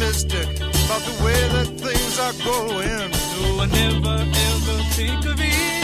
pessimistic about the way that things are going. No, I never ever think of it.